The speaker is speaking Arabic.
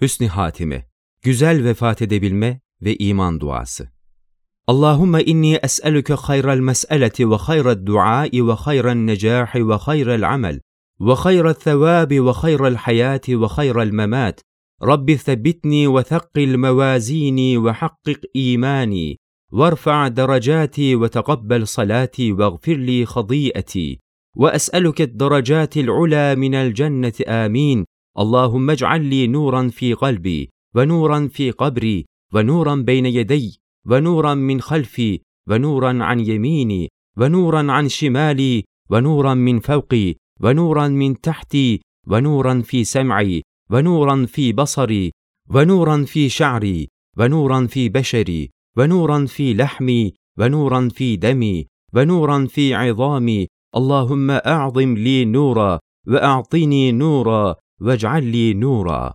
hüsnü hatime, güzel vefat edebilme ve iman duası. Allahümme inni es'elüke hayral mes'eleti ve hayral duai ve hayral necahi ve hayral amel ve hayral thevabi ve hayral hayati ve hayral memat. Rabbi ثبتني وثقل موازيني وحقق إيماني وارفع درجاتي وتقبل صلاتي واغفر لي خطيئتي واسالك الدرجات العلى من الجنه امين اللهم اجعل لي نورا في قلبي ونورا في قبري ونورا بين يدي ونورا من خلفي ونورا عن يميني ونورا عن شمالي ونورا من فوقي ونورا من تحتي ونورا في سمعي ونورا في بصري ونورا في شعري ونورا في بشري ونورا في لحمي ونورا في دمي ونورا في عظامي. اللهم أعظم لي نورا وأعطني نورا واجعل لي نورا.